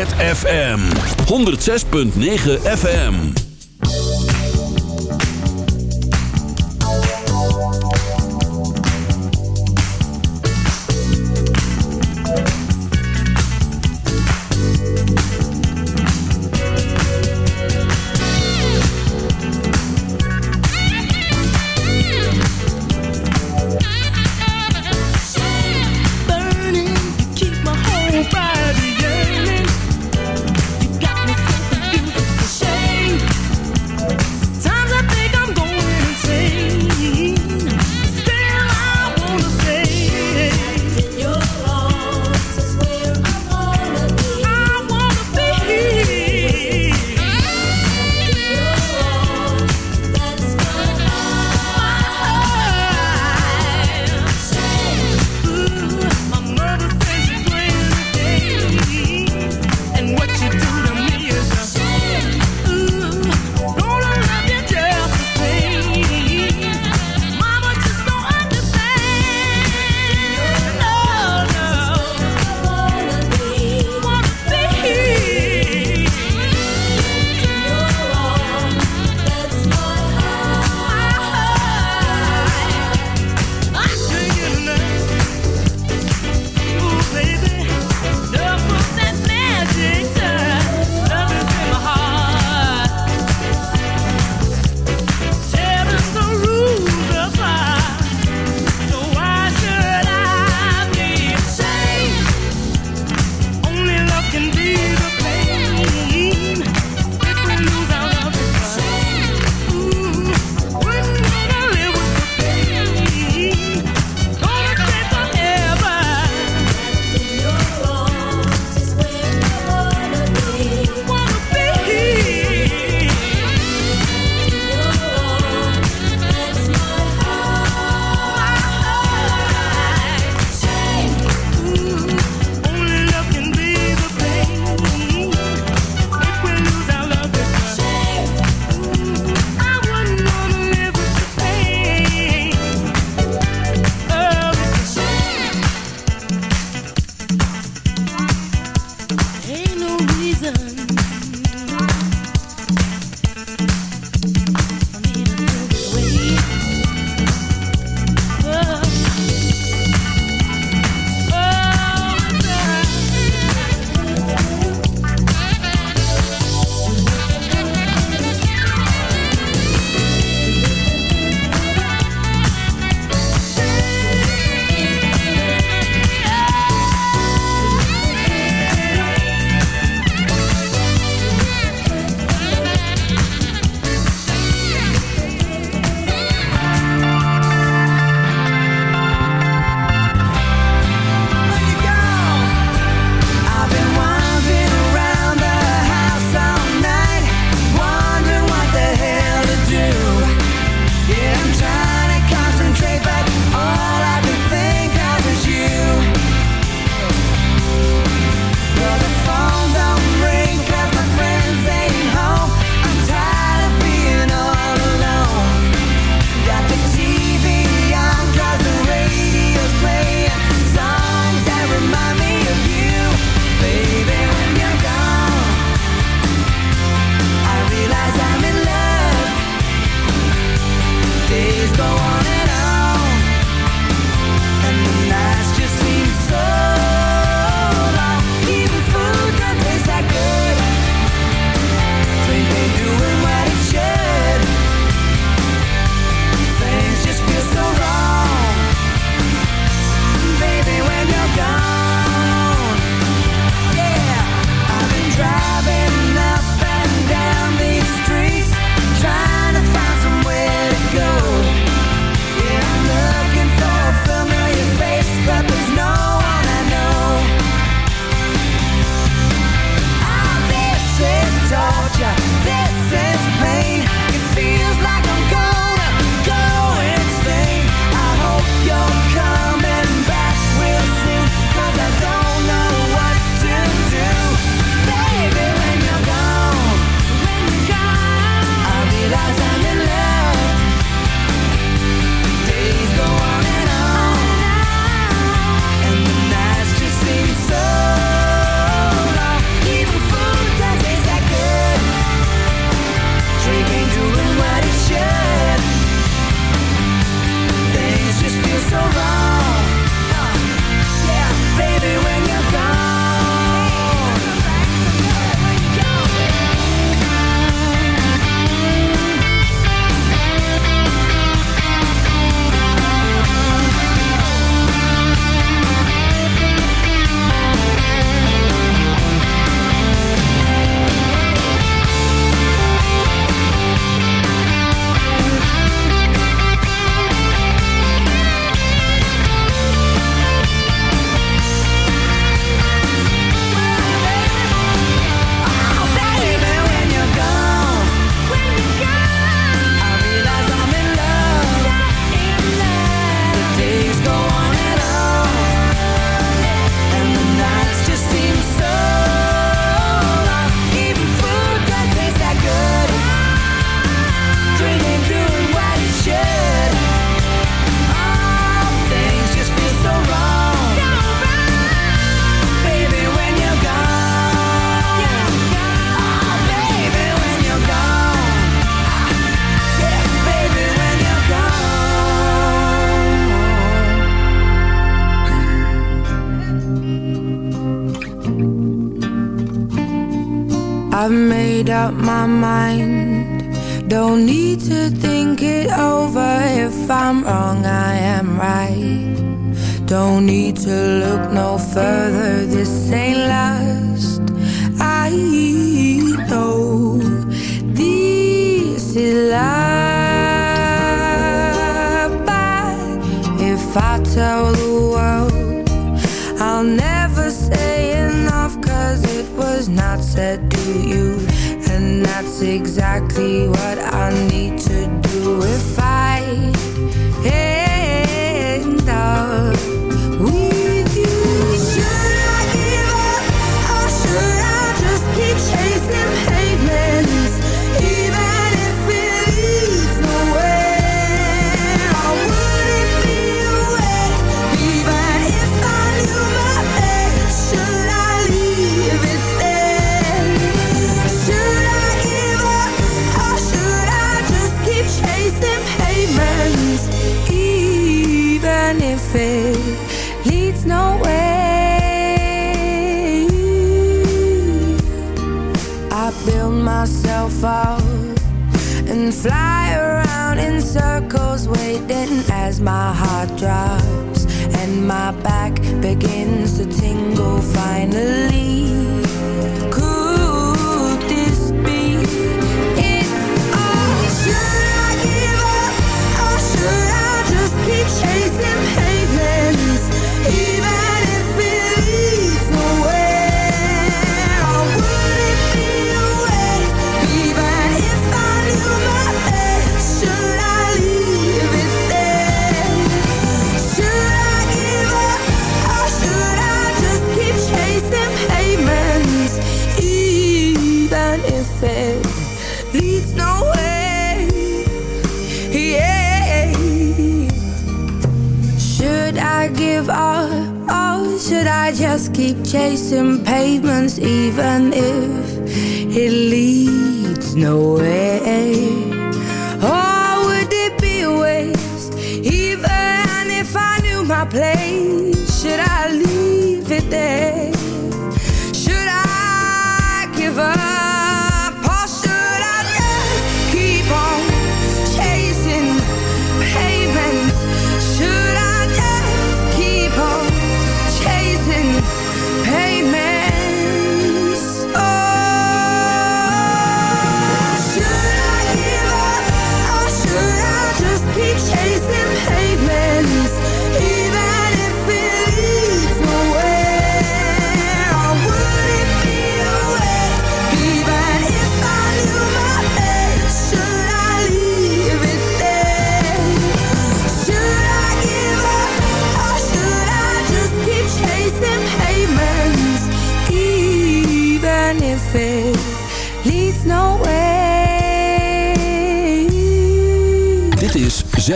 ZFM 106.9 FM.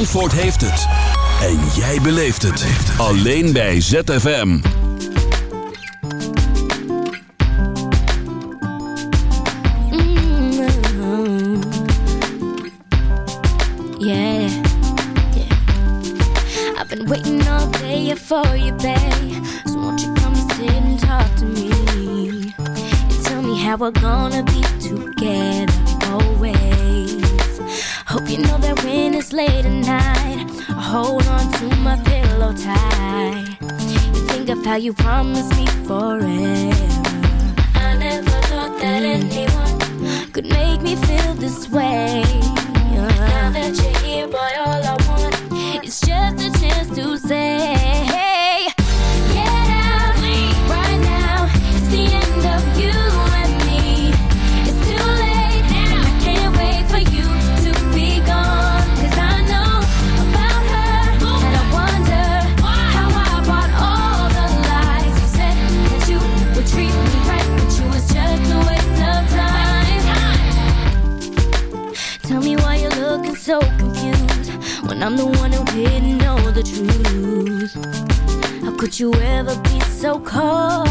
Zandvoort heeft het. En jij beleeft het. Alleen bij ZFM. Tell me how we're gonna be. it's late at night, I hold on to my pillow tight. You think of how you promised me forever. I never thought that anyone could make me feel this way. Yeah. Now that you're here, boy, all I want is just a chance to say. I'm the one who didn't know the truth. How could you ever be so cold?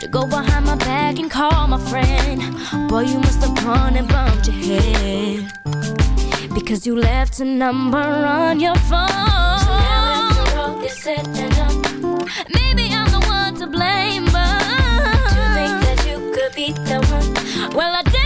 To go behind my back and call my friend. Boy, you must have gone and bumped your head. Because you left a number on your phone. So now after all is and done, maybe I'm the one to blame, but. do you think that you could be the one. Well, I did.